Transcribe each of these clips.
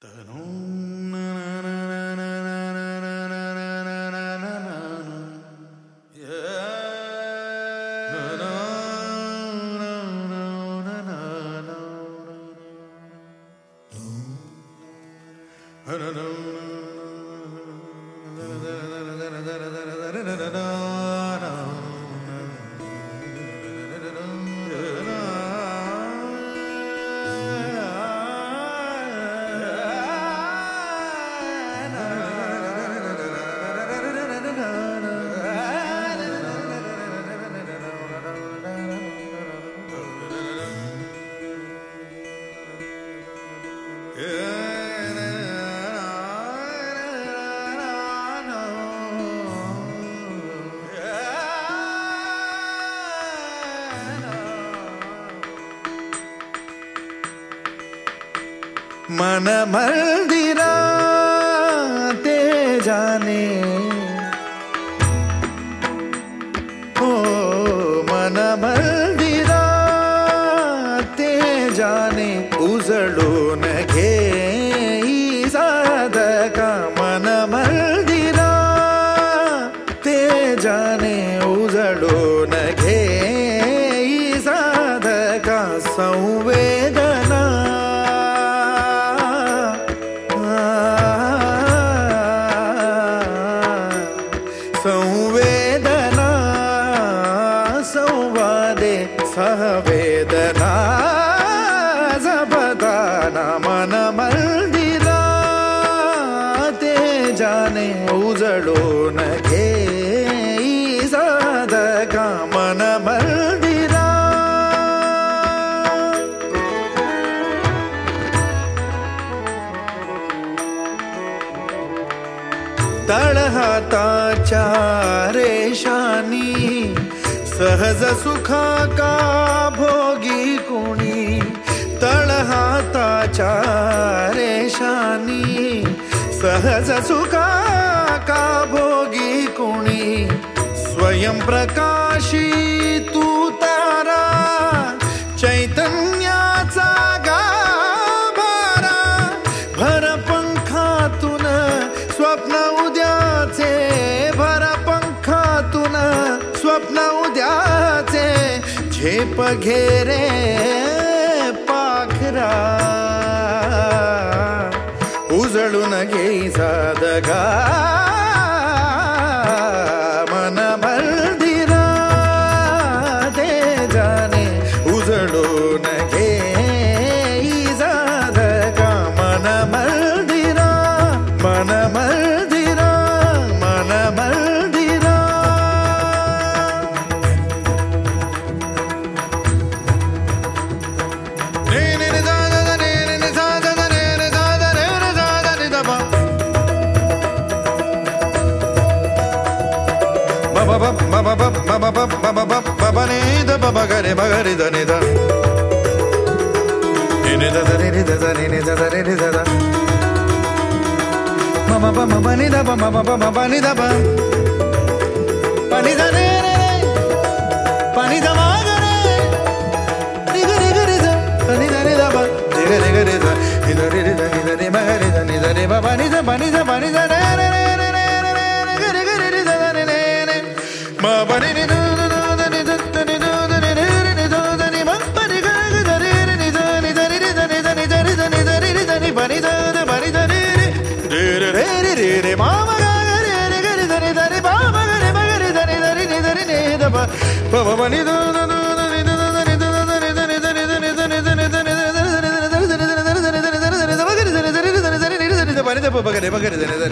da da da மனமந்திரா தே ஜானே मनाने उजडून घे. साधका मन मंदिरा तळहाताच्या रेषानी सहज सुखा का भोगी कुणी? तळहाताच्या सहज सुखा का भोगी कुणी? स्वयंप्रकाशी तू तारा चैतन्याचा गाभारा. भरपंखातून स्वप्न उद्याचे भरपंखातून स्वप्न उद्याचे झेप घेरे पाखरा. ನನಗೆ ಸಾಧಕ baba baba baba baba baba baba ni da baba gare bagare da ni da ni ni da da ni ni da da ni ni da da ni ni da da ma ma ba ma ba ni da ba ma ba ba ma ba ni da ba pa ni da ni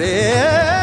Yeah.